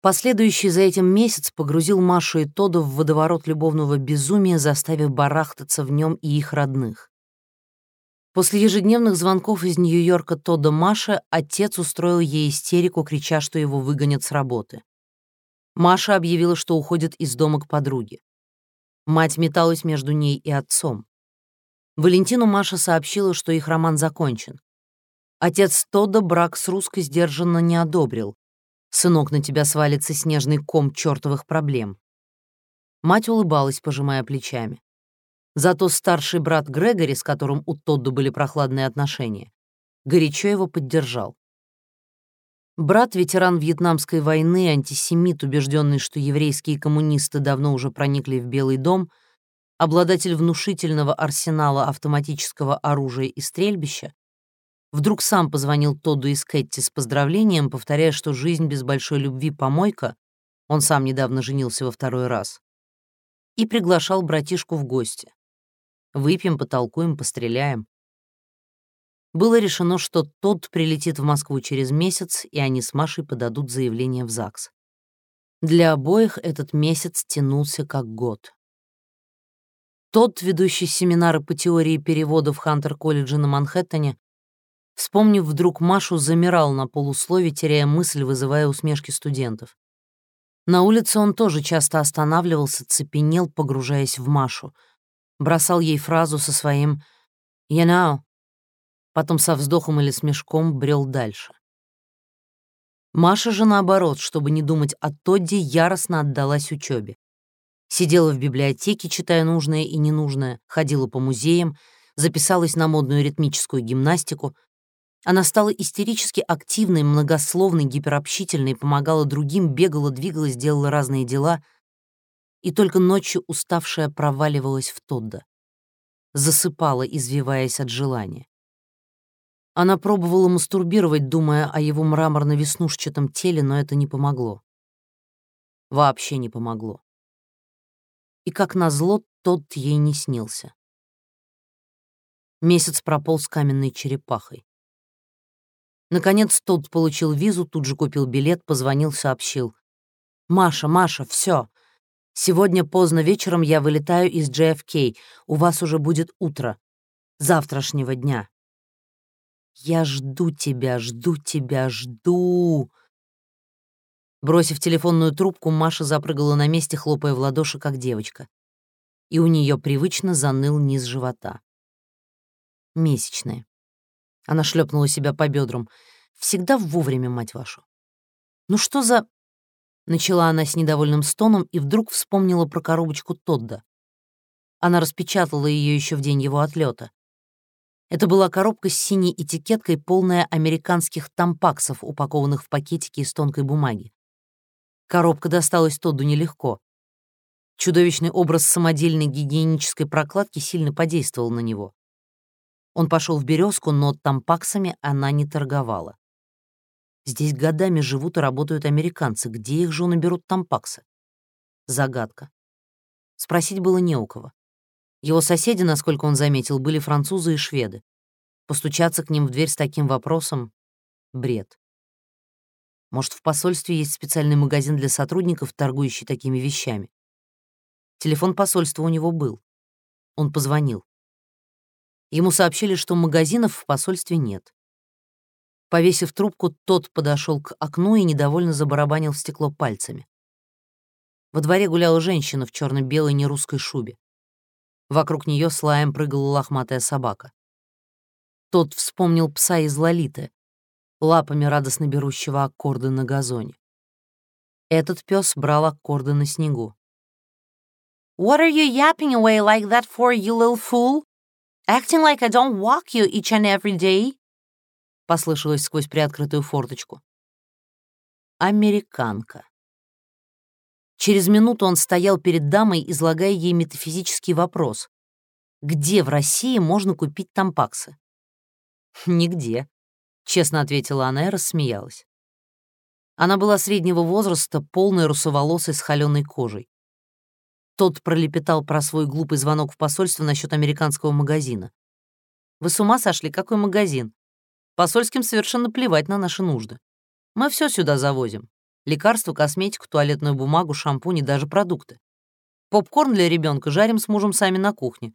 Последующий за этим месяц погрузил Машу и Тода в водоворот любовного безумия, заставив барахтаться в нем и их родных. После ежедневных звонков из Нью-Йорка Тодда Маше отец устроил ей истерику, крича, что его выгонят с работы. Маша объявила, что уходит из дома к подруге. Мать металась между ней и отцом. Валентину Маша сообщила, что их роман закончен. Отец Тодда брак с русской сдержанно не одобрил. «Сынок, на тебя свалится снежный ком чертовых проблем». Мать улыбалась, пожимая плечами. Зато старший брат Грегори, с которым у Тодда были прохладные отношения, горячо его поддержал. Брат, ветеран Вьетнамской войны, антисемит, убежденный, что еврейские коммунисты давно уже проникли в Белый дом, обладатель внушительного арсенала автоматического оружия и стрельбища, вдруг сам позвонил Тодду из Кэтти с поздравлением, повторяя, что жизнь без большой любви помойка, он сам недавно женился во второй раз, и приглашал братишку в гости. Выпьем, потолкуем, постреляем было решено, что тот прилетит в Москву через месяц, и они с Машей подадут заявление в ЗАГС. Для обоих этот месяц тянулся как год. Тот, ведущий семинары по теории перевода в Хантер-колледже на Манхэттене, вспомнив вдруг Машу, замирал на полуслове, теряя мысль, вызывая усмешки студентов. На улице он тоже часто останавливался, цепенел, погружаясь в Машу. Бросал ей фразу со своим «You know», потом со вздохом или смешком брел дальше. Маша же, наоборот, чтобы не думать о Тодде, яростно отдалась учебе. Сидела в библиотеке, читая нужное и ненужное, ходила по музеям, записалась на модную ритмическую гимнастику. Она стала истерически активной, многословной, гиперобщительной, помогала другим, бегала, двигалась, делала разные дела. И только ночью уставшая проваливалась в Тодда. Засыпала, извиваясь от желания. Она пробовала мастурбировать, думая о его мраморно-веснушчатом теле, но это не помогло. Вообще не помогло. И, как назло, тот ей не снился. Месяц прополз каменной черепахой. Наконец тот получил визу, тут же купил билет, позвонил, сообщил. «Маша, Маша, все. Сегодня поздно вечером я вылетаю из JFK. У вас уже будет утро. Завтрашнего дня. «Я жду тебя, жду тебя, жду!» Бросив телефонную трубку, Маша запрыгала на месте, хлопая в ладоши, как девочка. И у нее привычно заныл низ живота. Месячные. Она шлепнула себя по бедрам. Всегда вовремя, мать вашу. «Ну что за...» Начала она с недовольным стоном и вдруг вспомнила про коробочку Тодда. Она распечатала ее еще в день его отлета. Это была коробка с синей этикеткой, полная американских тампаксов, упакованных в пакетики из тонкой бумаги. Коробка досталась Тодду нелегко. Чудовищный образ самодельной гигиенической прокладки сильно подействовал на него. Он пошел в березку, но тампаксами она не торговала. Здесь годами живут и работают американцы. Где их же наберут тампаксы? Загадка. Спросить было не у кого. Его соседи, насколько он заметил, были французы и шведы. Постучаться к ним в дверь с таким вопросом — бред. Может, в посольстве есть специальный магазин для сотрудников, торгующий такими вещами? Телефон посольства у него был. Он позвонил. Ему сообщили, что магазинов в посольстве нет. Повесив трубку, тот подошел к окну и недовольно забарабанил в стекло пальцами. Во дворе гуляла женщина в черно белой нерусской шубе. Вокруг нее слаем прыгала лохматая собака. Тот вспомнил пса из Лолиты, лапами радостно берущего аккорды на газоне. Этот пес брал аккорды на снегу. «What are you yapping away like that for, you little fool? Acting like I don't walk you each and every day?» Послышалось сквозь приоткрытую форточку. Американка. Через минуту он стоял перед дамой, излагая ей метафизический вопрос. Где в России можно купить тампаксы? «Нигде», — честно ответила она и рассмеялась. Она была среднего возраста, полной русоволосой с холеной кожей. Тот пролепетал про свой глупый звонок в посольство насчет американского магазина. «Вы с ума сошли? Какой магазин? Посольским совершенно плевать на наши нужды. Мы все сюда завозим. Лекарства, косметику, туалетную бумагу, шампунь и даже продукты. Попкорн для ребенка жарим с мужем сами на кухне.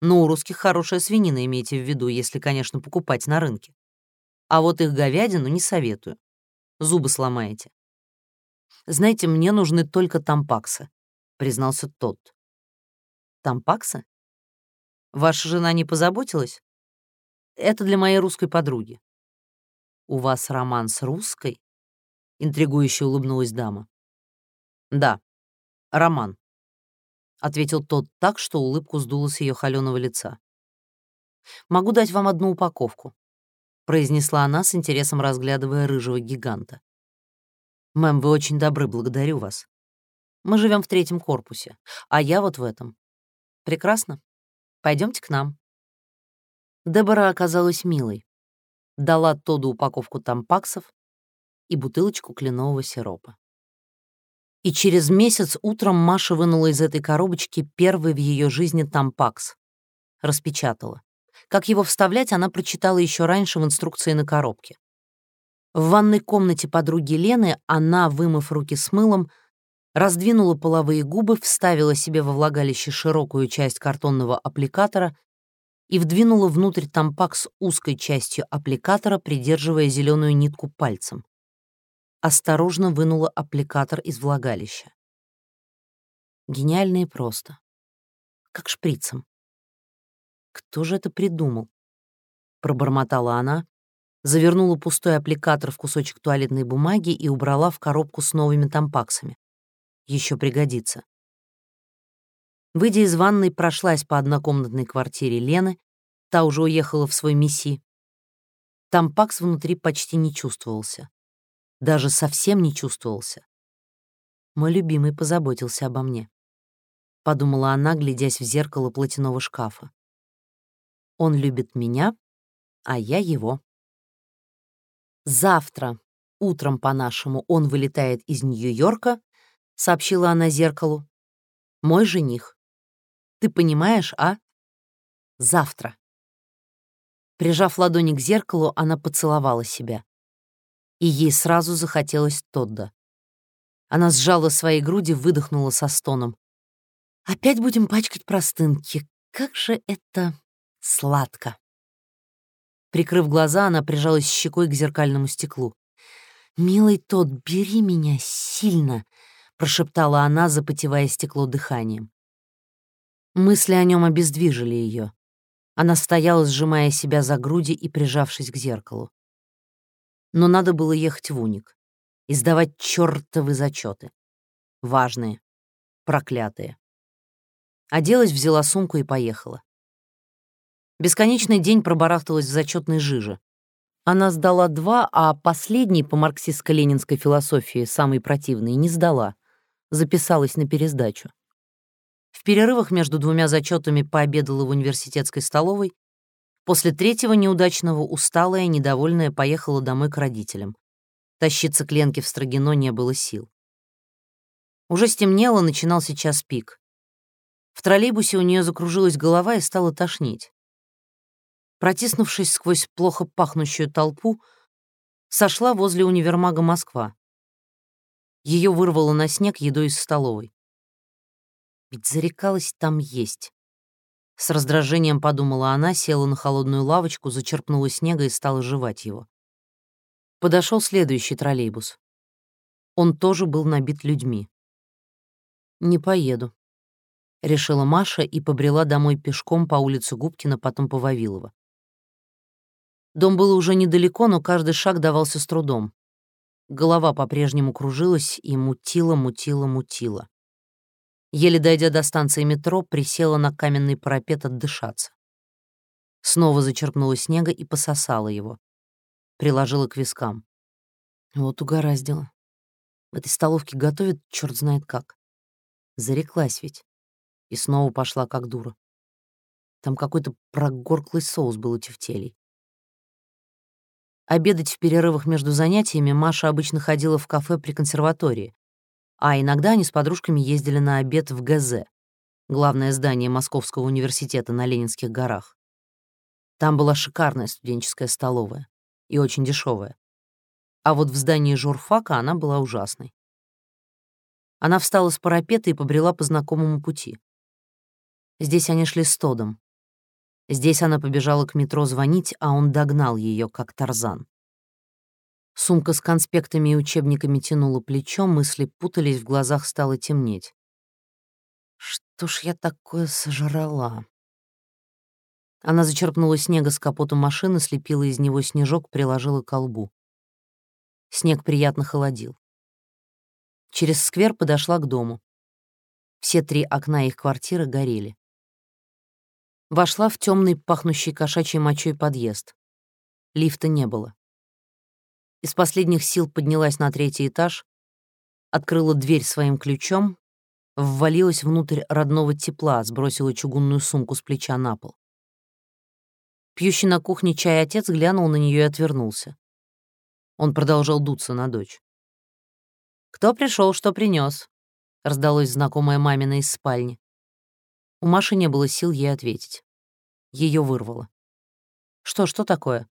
Но у русских хорошая свинина, имейте в виду, если, конечно, покупать на рынке. А вот их говядину не советую. Зубы сломаете. Знаете, мне нужны только тампаксы, признался тот. Тампаксы? Ваша жена не позаботилась? Это для моей русской подруги. У вас роман с русской? Интригующе улыбнулась дама. Да, роман, ответил тот так, что улыбку сдуло с ее холеного лица. Могу дать вам одну упаковку, произнесла она с интересом разглядывая рыжего гиганта. Мэм, вы очень добры, благодарю вас. Мы живем в третьем корпусе, а я вот в этом. Прекрасно. Пойдемте к нам. Дебора оказалась милой. Дала Тоду упаковку тампаксов и бутылочку кленового сиропа. И через месяц утром Маша вынула из этой коробочки первый в ее жизни тампакс. Распечатала. Как его вставлять, она прочитала еще раньше в инструкции на коробке. В ванной комнате подруги Лены она, вымыв руки с мылом, раздвинула половые губы, вставила себе во влагалище широкую часть картонного аппликатора и вдвинула внутрь тампак с узкой частью аппликатора, придерживая зеленую нитку пальцем. Осторожно вынула аппликатор из влагалища. Гениально и просто. Как шприцем. Кто же это придумал? Пробормотала она, завернула пустой аппликатор в кусочек туалетной бумаги и убрала в коробку с новыми тампаксами еще пригодится. Выйдя из ванной, прошлась по однокомнатной квартире Лены, та уже уехала в свой месси. Там Пакс внутри почти не чувствовался. Даже совсем не чувствовался. Мой любимый позаботился обо мне. Подумала она, глядясь в зеркало платяного шкафа. Он любит меня, а я его. Завтра, утром по-нашему, он вылетает из Нью-Йорка, — сообщила она зеркалу. «Мой жених. Ты понимаешь, а? Завтра». Прижав ладони к зеркалу, она поцеловала себя. И ей сразу захотелось Тодда. Она сжала свои груди, выдохнула со стоном. «Опять будем пачкать простынки. Как же это сладко!» Прикрыв глаза, она прижалась щекой к зеркальному стеклу. «Милый Тод, бери меня сильно!» — прошептала она, запотевая стекло дыханием. Мысли о нем обездвижили ее. Она стояла, сжимая себя за груди и прижавшись к зеркалу. Но надо было ехать в уник и сдавать чертовы зачеты. Важные, проклятые. Оделась, взяла сумку и поехала. Бесконечный день пробарахталась в зачетной жиже. Она сдала два, а последний по марксистско-ленинской философии, самый противный, не сдала — записалась на пересдачу. В перерывах между двумя зачетами пообедала в университетской столовой. После третьего неудачного, усталая, недовольная, поехала домой к родителям. Тащиться к Ленке в Строгино не было сил. Уже стемнело, начинался час пик. В троллейбусе у нее закружилась голова и стало тошнить. Протиснувшись сквозь плохо пахнущую толпу, сошла возле универмага Москва. Ее вырвало на снег едой из столовой. Ведь зарекалась там есть. С раздражением подумала она, села на холодную лавочку, зачерпнула снега и стала жевать его. Подошел следующий троллейбус. Он тоже был набит людьми. «Не поеду», — решила Маша и побрела домой пешком по улице Губкина, потом по Вавилова. Дом был уже недалеко, но каждый шаг давался с трудом. Голова по-прежнему кружилась и мутила, мутила, мутила. Еле дойдя до станции метро, присела на каменный парапет отдышаться. Снова зачерпнула снега и пососала его. Приложила к вискам. Вот угораздило. В этой столовке готовят черт знает как. Зареклась ведь. И снова пошла как дура. Там какой-то прогорклый соус был у тефтелей. Обедать в перерывах между занятиями Маша обычно ходила в кафе при консерватории, а иногда они с подружками ездили на обед в ГЗ, главное здание Московского университета на Ленинских горах. Там была шикарная студенческая столовая и очень дешевая. А вот в здании журфака она была ужасной. Она встала с парапета и побрела по знакомому пути. Здесь они шли с Тодом. Здесь она побежала к метро звонить, а он догнал ее, как Тарзан. Сумка с конспектами и учебниками тянула плечом, мысли путались, в глазах стало темнеть. Что ж я такое сожрала? Она зачерпнула снега с капота машины, слепила из него снежок, приложила к колбу. Снег приятно холодил. Через сквер подошла к дому. Все три окна их квартиры горели. Вошла в темный, пахнущий кошачьей мочой подъезд. Лифта не было. Из последних сил поднялась на третий этаж, открыла дверь своим ключом, ввалилась внутрь родного тепла, сбросила чугунную сумку с плеча на пол. Пьющий на кухне чай отец глянул на нее и отвернулся. Он продолжал дуться на дочь. «Кто пришел, что принес? раздалось знакомое мамина из спальни. У Маши не было сил ей ответить. Ее вырвало. «Что, что такое?»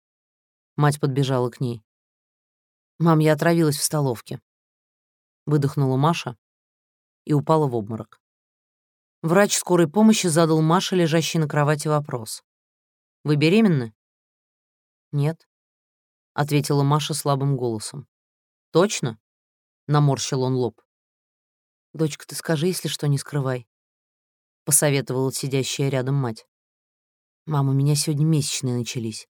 Мать подбежала к ней. «Мам, я отравилась в столовке». Выдохнула Маша и упала в обморок. Врач скорой помощи задал Маше, лежащей на кровати, вопрос. «Вы беременны?» «Нет», — ответила Маша слабым голосом. «Точно?» — наморщил он лоб. «Дочка, ты скажи, если что, не скрывай», — посоветовала сидящая рядом мать. «Мама, у меня сегодня месячные начались».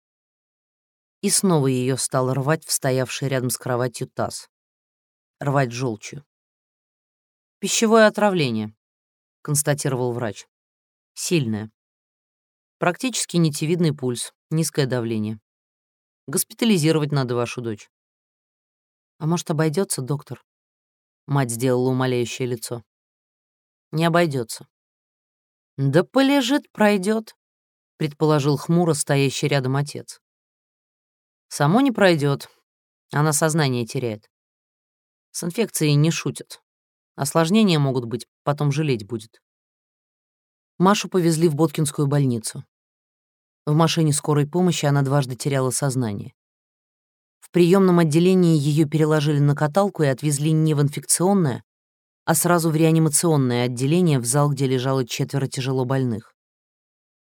И снова ее стал рвать в стоявший рядом с кроватью таз. Рвать желчью. «Пищевое отравление», — констатировал врач. «Сильное. Практически нитевидный пульс, низкое давление. Госпитализировать надо вашу дочь». «А может, обойдется, доктор?» Мать сделала умоляющее лицо. «Не обойдется. «Да полежит, пройдет, предположил хмуро стоящий рядом отец. «Само не пройдет, она сознание теряет. С инфекцией не шутят. Осложнения могут быть, потом жалеть будет. Машу повезли в Боткинскую больницу. В машине скорой помощи она дважды теряла сознание. В приемном отделении ее переложили на каталку и отвезли не в инфекционное, а сразу в реанимационное отделение в зал, где лежало четверо тяжело больных.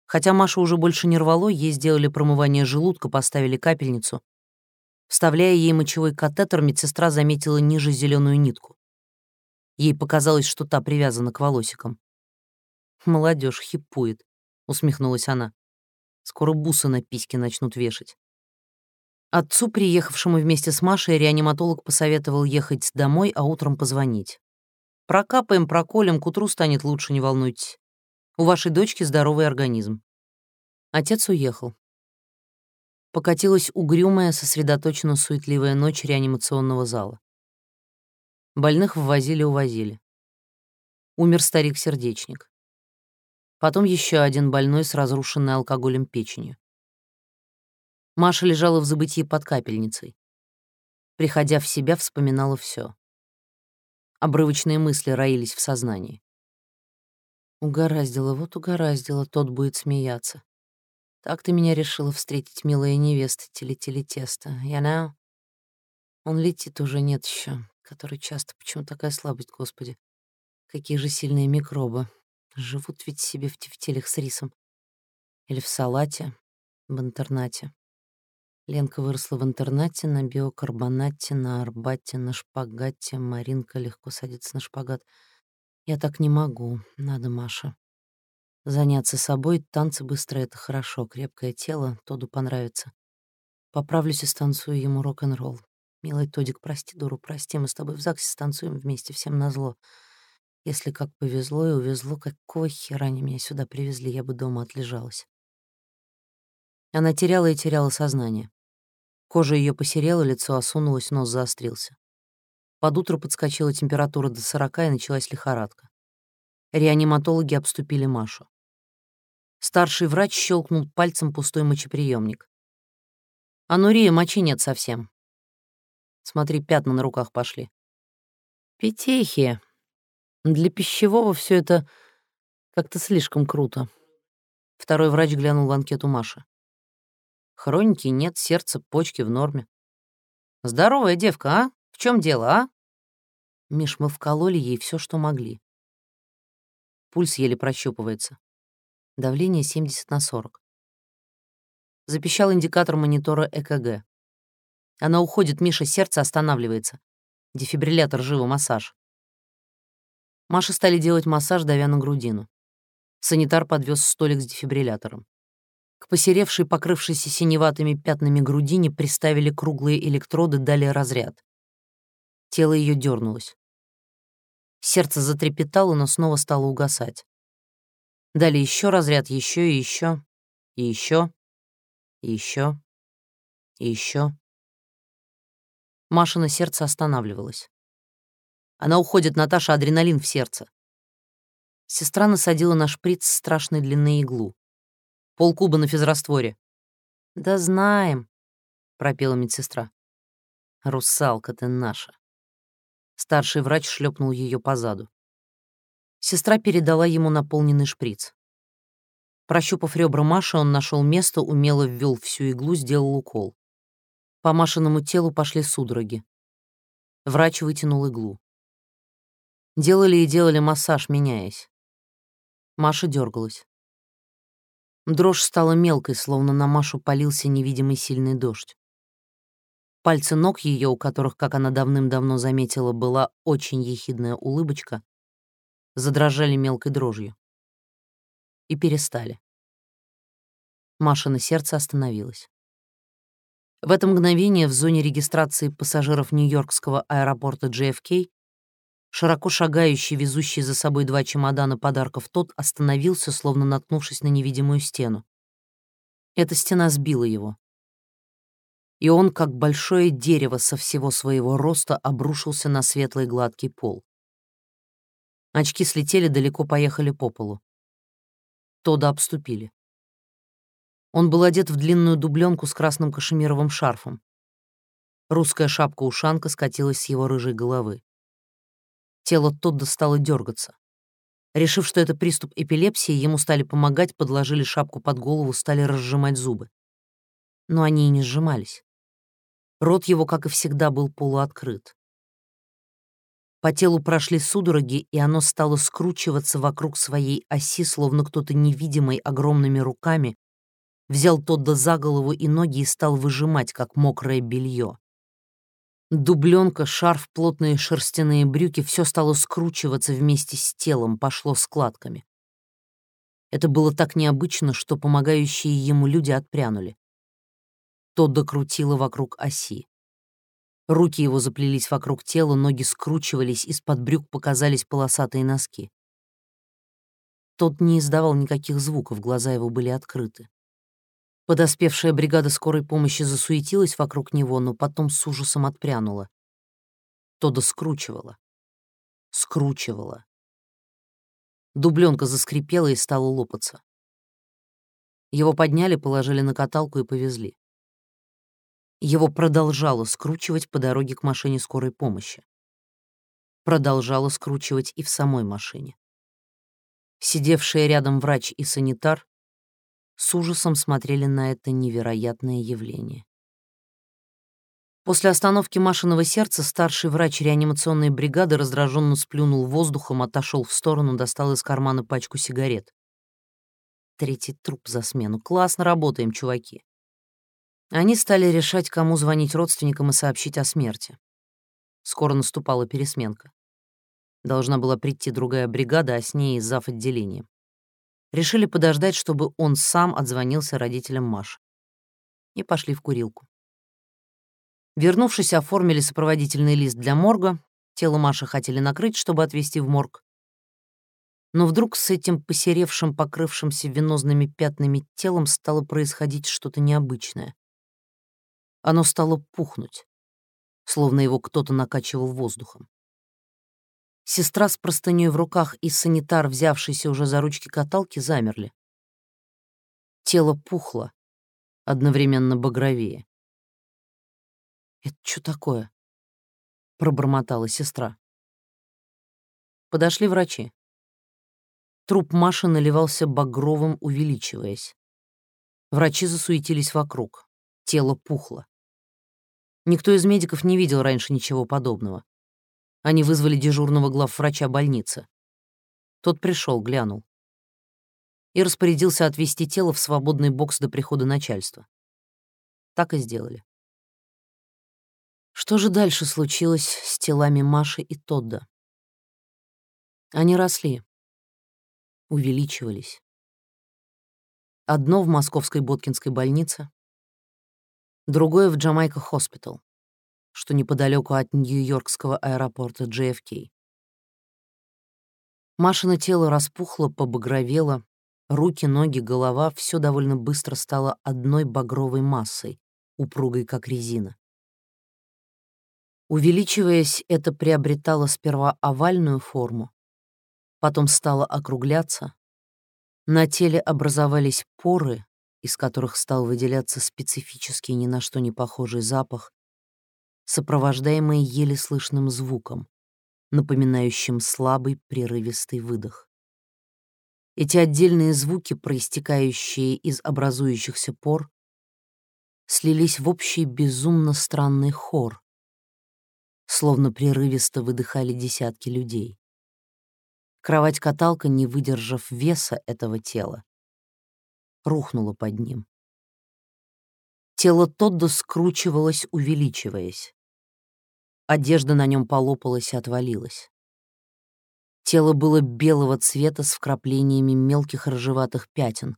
Хотя Маша уже больше не рвало, ей сделали промывание желудка, поставили капельницу. Вставляя ей мочевой катетер, медсестра заметила ниже зеленую нитку. Ей показалось, что та привязана к волосикам. Молодежь хипует», — усмехнулась она. «Скоро бусы на письке начнут вешать». Отцу, приехавшему вместе с Машей, реаниматолог посоветовал ехать домой, а утром позвонить. «Прокапаем, проколем, к утру станет лучше, не волнуйтесь. У вашей дочки здоровый организм». Отец уехал. Покатилась угрюмая, сосредоточенно суетливая ночь реанимационного зала. Больных ввозили-увозили. Умер старик-сердечник. Потом еще один больной с разрушенной алкоголем печенью. Маша лежала в забытии под капельницей. Приходя в себя, вспоминала все. Обрывочные мысли роились в сознании. Угораздило, вот угораздило, тот будет смеяться. Так ты меня решила встретить, милая невеста, теле-теле-тесто. Я know? Он летит уже, нет еще который часто... Почему такая слабость, господи? Какие же сильные микробы. Живут ведь себе в тефтелях с рисом. Или в салате, в интернате. Ленка выросла в интернате на биокарбонате, на арбате, на шпагате. Маринка легко садится на шпагат. Я так не могу. Надо, Маша. Заняться собой, танцы быстро — это хорошо. Крепкое тело, Тоду понравится. Поправлюсь и станцую ему рок-н-ролл. Милый Тодик, прости, дуру, прости, мы с тобой в ЗАГСе станцуем вместе, всем назло. Если как повезло и увезло, какого хера они меня сюда привезли, я бы дома отлежалась. Она теряла и теряла сознание. Кожа ее посерела, лицо осунулось, нос заострился. Под утро подскочила температура до сорока и началась лихорадка. Реаниматологи обступили Машу. Старший врач щелкнул пальцем пустой мочеприемник. «Анурия, мочи нет совсем. Смотри, пятна на руках пошли. Петехи. Для пищевого все это как-то слишком круто. Второй врач глянул в анкету Маши. Хроники нет, сердце, почки в норме. «Здоровая девка, а? В чем дело, а?» Миш, мы вкололи ей все, что могли. Пульс еле прощупывается. Давление 70 на 40. Запищал индикатор монитора ЭКГ. Она уходит, Миша, сердце останавливается. Дефибриллятор живо, массаж. Маше стали делать массаж, давя на грудину. Санитар подвез столик с дефибриллятором. К посеревшей, покрывшейся синеватыми пятнами грудине приставили круглые электроды, дали разряд. Тело ее дернулось. Сердце затрепетало, но снова стало угасать. Дали еще разряд, еще и еще, и еще, и еще, и еще. Машина сердце останавливалось. Она уходит, Наташа, адреналин в сердце. Сестра насадила на шприц страшной длины иглу. Полкуба на физрастворе. «Да знаем», — пропела медсестра. «Русалка ты наша». Старший врач шлепнул ее по заду. Сестра передала ему наполненный шприц. Прощупав ребра Маши, он нашел место, умело ввел всю иглу, сделал укол. По Машиному телу пошли судороги. Врач вытянул иглу. Делали и делали массаж, меняясь. Маша дергалась. Дрожь стала мелкой, словно на Машу полился невидимый сильный дождь. Пальцы ног ее, у которых, как она давным-давно заметила, была очень ехидная улыбочка, задрожали мелкой дрожью. И перестали. Маша сердце остановилась. В это мгновение в зоне регистрации пассажиров Нью-Йоркского аэропорта JFK широко шагающий, везущий за собой два чемодана подарков тот остановился, словно наткнувшись на невидимую стену. Эта стена сбила его и он, как большое дерево со всего своего роста, обрушился на светлый гладкий пол. Очки слетели, далеко поехали по полу. Тода обступили. Он был одет в длинную дубленку с красным кашемировым шарфом. Русская шапка-ушанка скатилась с его рыжей головы. Тело Тодда стало дергаться. Решив, что это приступ эпилепсии, ему стали помогать, подложили шапку под голову, стали разжимать зубы. Но они и не сжимались. Рот его, как и всегда, был полуоткрыт. По телу прошли судороги, и оно стало скручиваться вокруг своей оси, словно кто-то невидимый огромными руками взял Тодда за голову и ноги и стал выжимать, как мокрое белье. Дубленка, шарф, плотные шерстяные брюки — все стало скручиваться вместе с телом, пошло складками. Это было так необычно, что помогающие ему люди отпрянули. Тодда крутила вокруг оси. Руки его заплелись вокруг тела, ноги скручивались, из-под брюк показались полосатые носки. Тот не издавал никаких звуков, глаза его были открыты. Подоспевшая бригада скорой помощи засуетилась вокруг него, но потом с ужасом отпрянула. Тодда скручивала. Скручивала. Дубленка заскрипела и стала лопаться. Его подняли, положили на каталку и повезли. Его продолжало скручивать по дороге к машине скорой помощи. Продолжало скручивать и в самой машине. Сидевшие рядом врач и санитар с ужасом смотрели на это невероятное явление. После остановки Машиного сердца старший врач реанимационной бригады раздраженно сплюнул воздухом, отошел в сторону, достал из кармана пачку сигарет. Третий труп за смену. Классно работаем, чуваки. Они стали решать, кому звонить родственникам и сообщить о смерти. Скоро наступала пересменка. Должна была прийти другая бригада, а с ней зав. отделением. Решили подождать, чтобы он сам отзвонился родителям Маши. И пошли в курилку. Вернувшись, оформили сопроводительный лист для морга. Тело Маши хотели накрыть, чтобы отвезти в морг. Но вдруг с этим посеревшим, покрывшимся венозными пятнами телом стало происходить что-то необычное. Оно стало пухнуть, словно его кто-то накачивал воздухом. Сестра с простыней в руках и санитар, взявшийся уже за ручки каталки, замерли. Тело пухло, одновременно багровее. «Это что такое?» — пробормотала сестра. Подошли врачи. Труп Маши наливался багровым, увеличиваясь. Врачи засуетились вокруг. Тело пухло. Никто из медиков не видел раньше ничего подобного. Они вызвали дежурного главврача больницы. Тот пришел, глянул. И распорядился отвезти тело в свободный бокс до прихода начальства. Так и сделали. Что же дальше случилось с телами Маши и Тодда? Они росли, увеличивались. Одно в московской Боткинской больнице, другое в Джамайка Хоспитал, что неподалеку от Нью-Йоркского аэропорта JFK. Машина тело распухло, побагровело, руки, ноги, голова — все довольно быстро стало одной багровой массой, упругой как резина. Увеличиваясь, это приобретало сперва овальную форму, потом стало округляться. На теле образовались поры, из которых стал выделяться специфический ни на что не похожий запах, сопровождаемый еле слышным звуком, напоминающим слабый прерывистый выдох. Эти отдельные звуки, проистекающие из образующихся пор, слились в общий безумно странный хор, словно прерывисто выдыхали десятки людей. Кровать-каталка, не выдержав веса этого тела, рухнула под ним. Тело Тодда скручивалось, увеличиваясь. Одежда на нем полопалась и отвалилась. Тело было белого цвета с вкраплениями мелких рыжеватых пятен,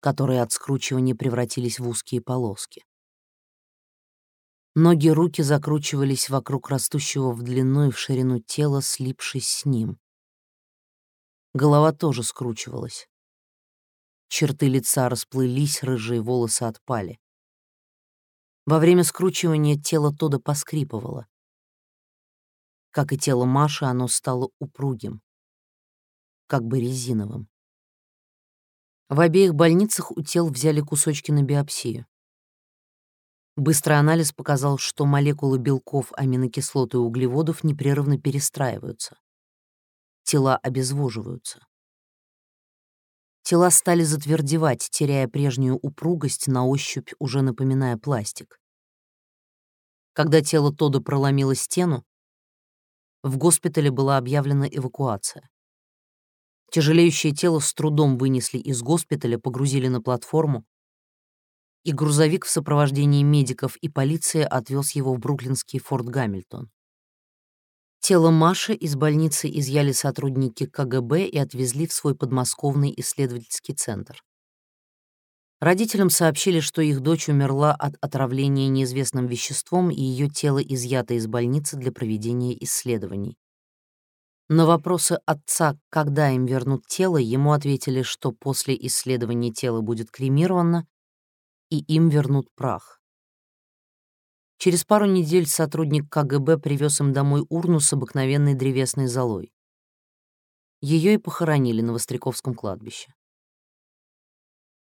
которые от скручивания превратились в узкие полоски. Ноги руки закручивались вокруг растущего в длину и в ширину тела, слипшись с ним. Голова тоже скручивалась. Черты лица расплылись, рыжие волосы отпали. Во время скручивания тело Тода поскрипывало. Как и тело Маши, оно стало упругим, как бы резиновым. В обеих больницах у тел взяли кусочки на биопсию. Быстрый анализ показал, что молекулы белков, аминокислот и углеводов непрерывно перестраиваются. Тела обезвоживаются. Тела стали затвердевать, теряя прежнюю упругость, на ощупь уже напоминая пластик. Когда тело Тода проломило стену, в госпитале была объявлена эвакуация. Тяжелеющее тело с трудом вынесли из госпиталя, погрузили на платформу, и грузовик в сопровождении медиков и полиции отвез его в бруклинский Форт Гамильтон. Тело Маши из больницы изъяли сотрудники КГБ и отвезли в свой подмосковный исследовательский центр. Родителям сообщили, что их дочь умерла от отравления неизвестным веществом, и ее тело изъято из больницы для проведения исследований. На вопросы отца, когда им вернут тело, ему ответили, что после исследования тело будет кремировано и им вернут прах. Через пару недель сотрудник КГБ привез им домой урну с обыкновенной древесной золой. Ее и похоронили на Востряковском кладбище.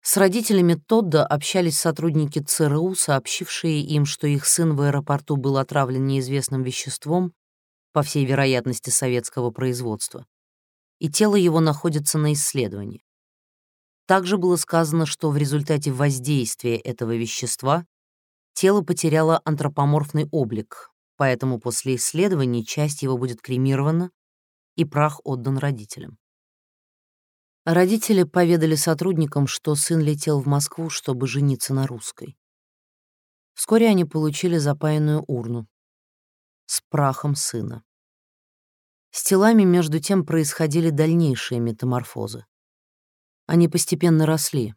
С родителями Тодда общались сотрудники ЦРУ, сообщившие им, что их сын в аэропорту был отравлен неизвестным веществом, по всей вероятности советского производства, и тело его находится на исследовании. Также было сказано, что в результате воздействия этого вещества тело потеряло антропоморфный облик, поэтому после исследований часть его будет кремирована и прах отдан родителям. Родители поведали сотрудникам, что сын летел в Москву, чтобы жениться на русской. Вскоре они получили запаянную урну с прахом сына. С телами, между тем, происходили дальнейшие метаморфозы. Они постепенно росли,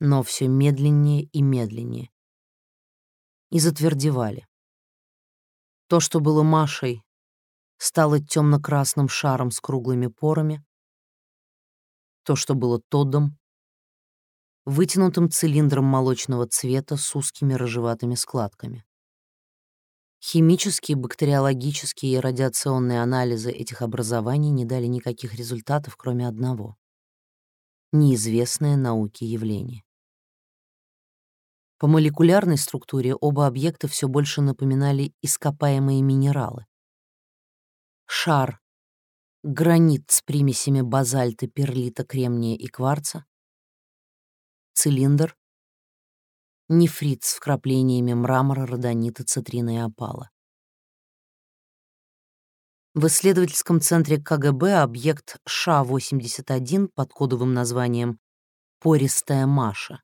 но все медленнее и медленнее. И затвердевали. То, что было Машей, стало темно-красным шаром с круглыми порами. То, что было Тоддом, вытянутым цилиндром молочного цвета с узкими рыжеватыми складками. Химические, бактериологические и радиационные анализы этих образований не дали никаких результатов, кроме одного неизвестное науке явление. По молекулярной структуре оба объекта все больше напоминали ископаемые минералы. Шар — гранит с примесями базальта, перлита, кремния и кварца. Цилиндр нефрит с вкраплениями мрамора, родонита, цитрина и опала. В исследовательском центре КГБ объект Ша-81 под кодовым названием «Пористая Маша»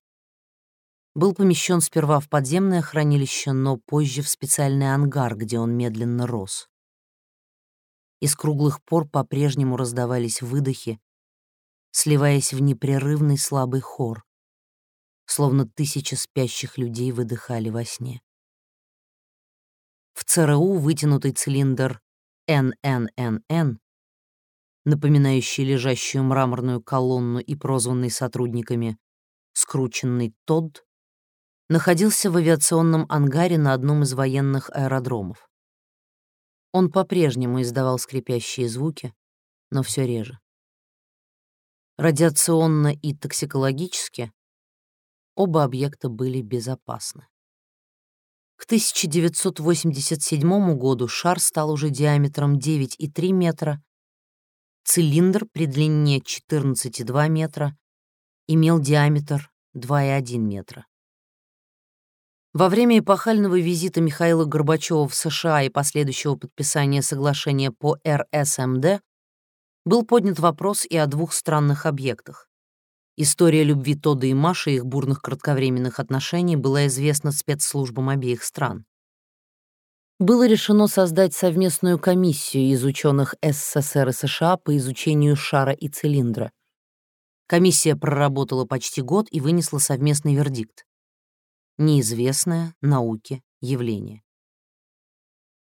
был помещен сперва в подземное хранилище, но позже в специальный ангар, где он медленно рос. Из круглых пор по-прежнему раздавались выдохи, сливаясь в непрерывный слабый хор, словно тысячи спящих людей выдыхали во сне. В ЦРУ вытянутый цилиндр НННН, напоминающий лежащую мраморную колонну и прозванный сотрудниками скрученный Тодд, находился в авиационном ангаре на одном из военных аэродромов. Он по-прежнему издавал скрипящие звуки, но все реже. Радиационно и токсикологически оба объекта были безопасны. К 1987 году шар стал уже диаметром 9,3 метра, цилиндр при длине 14,2 метра имел диаметр 2,1 метра. Во время эпохального визита Михаила Горбачева в США и последующего подписания соглашения по РСМД был поднят вопрос и о двух странных объектах. История любви Тода и Маши и их бурных кратковременных отношений была известна спецслужбам обеих стран. Было решено создать совместную комиссию из ученых СССР и США по изучению шара и цилиндра. Комиссия проработала почти год и вынесла совместный вердикт неизвестное науке явление.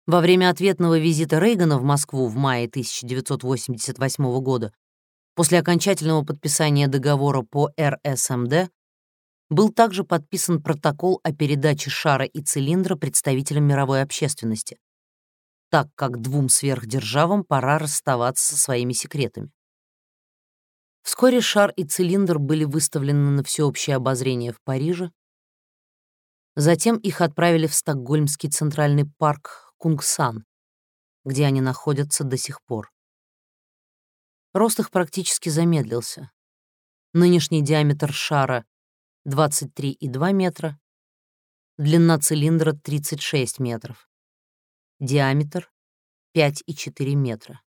Во время ответного визита Рейгана в Москву в мае 1988 года, после окончательного подписания договора по РСМД, был также подписан протокол о передаче шара и цилиндра представителям мировой общественности, так как двум сверхдержавам пора расставаться со своими секретами. Вскоре шар и цилиндр были выставлены на всеобщее обозрение в Париже, Затем их отправили в Стокгольмский центральный парк Кунгсан, где они находятся до сих пор. Рост их практически замедлился. Нынешний диаметр шара — 23,2 метра, длина цилиндра — 36 метров, диаметр — 5,4 метра.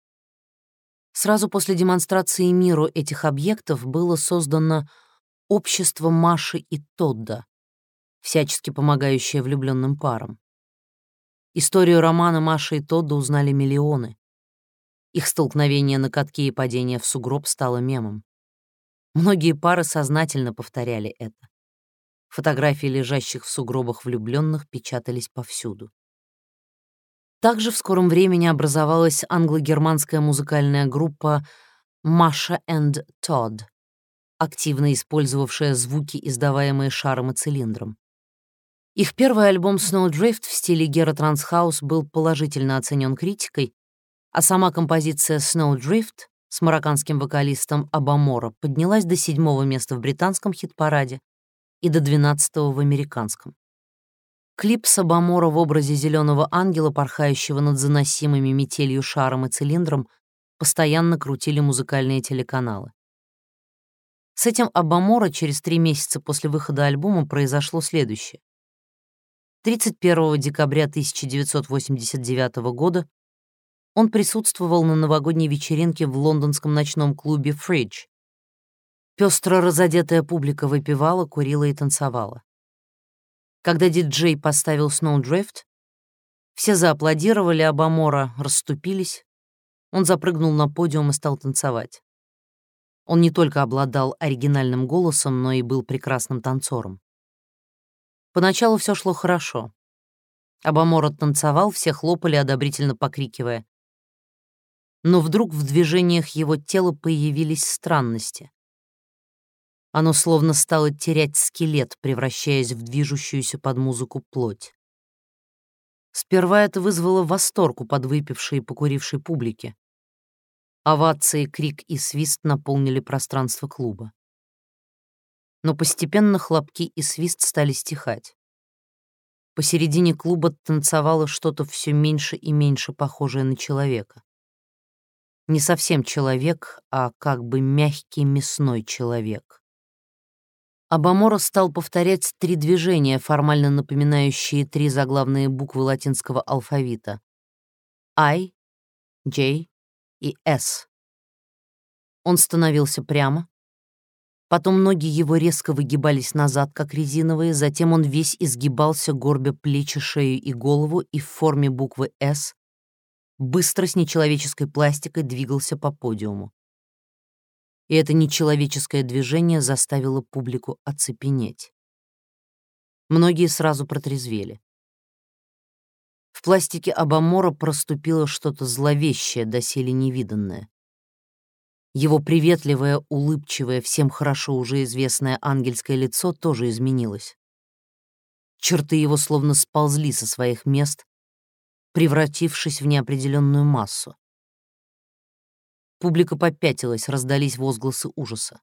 Сразу после демонстрации миру этих объектов было создано общество Маши и Тодда, всячески помогающая влюбленным парам. Историю романа Маши и Тодда узнали миллионы. Их столкновение на катке и падение в сугроб стало мемом. Многие пары сознательно повторяли это. Фотографии лежащих в сугробах влюбленных печатались повсюду. Также в скором времени образовалась англо-германская музыкальная группа «Маша and Todd», активно использовавшая звуки, издаваемые шаром и цилиндром. Их первый альбом Snowdrift в стиле Гера Трансхаус был положительно оценен критикой, а сама композиция Snowdrift с марокканским вокалистом Абаморо поднялась до седьмого места в британском хит-параде и до двенадцатого в американском. Клип с Абаморо в образе зеленого ангела, порхающего над заносимыми метелью шаром и цилиндром, постоянно крутили музыкальные телеканалы. С этим Абаморо через три месяца после выхода альбома произошло следующее. 31 декабря 1989 года он присутствовал на новогодней вечеринке в лондонском ночном клубе «Фридж». Пестро разодетая публика выпивала, курила и танцевала. Когда диджей поставил «Snowdrift», все зааплодировали, а Бамора расступились. Он запрыгнул на подиум и стал танцевать. Он не только обладал оригинальным голосом, но и был прекрасным танцором. Поначалу все шло хорошо. Абамор танцевал, все хлопали, одобрительно покрикивая. Но вдруг в движениях его тела появились странности. Оно словно стало терять скелет, превращаясь в движущуюся под музыку плоть. Сперва это вызвало восторг у подвыпившей и покурившей публики. Овации, крик и свист наполнили пространство клуба но постепенно хлопки и свист стали стихать. Посередине клуба танцевало что-то все меньше и меньше похожее на человека. Не совсем человек, а как бы мягкий мясной человек. Абаморо стал повторять три движения, формально напоминающие три заглавные буквы латинского алфавита — I, J и S. Он становился прямо, потом ноги его резко выгибались назад, как резиновые, затем он весь изгибался, горбя плечи, шею и голову, и в форме буквы S быстро с нечеловеческой пластикой двигался по подиуму и это нечеловеческое движение заставило публику оцепенеть. Многие сразу протрезвели. В пластике Абамора проступило что-то зловещее, доселе невиданное. Его приветливое, улыбчивое, всем хорошо уже известное ангельское лицо тоже изменилось. Черты его словно сползли со своих мест, превратившись в неопределенную массу. Публика попятилась, раздались возгласы ужаса.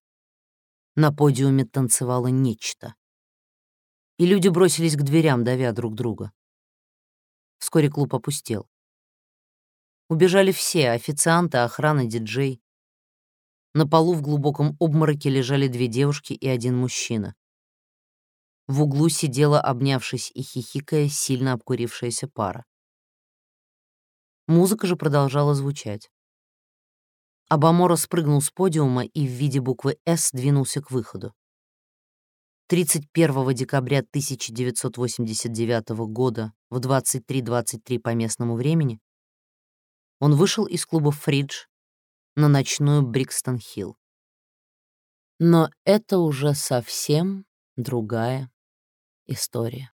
На подиуме танцевало нечто. И люди бросились к дверям, давя друг друга. Вскоре клуб опустел. Убежали все — официанты, охрана, диджей. На полу в глубоком обмороке лежали две девушки и один мужчина. В углу сидела, обнявшись и хихикая, сильно обкурившаяся пара. Музыка же продолжала звучать. Абамора спрыгнул с подиума и в виде буквы «С» двинулся к выходу. 31 декабря 1989 года в 23.23 по местному времени он вышел из клуба «Фридж» на ночную Брикстон-Хилл. Но это уже совсем другая история.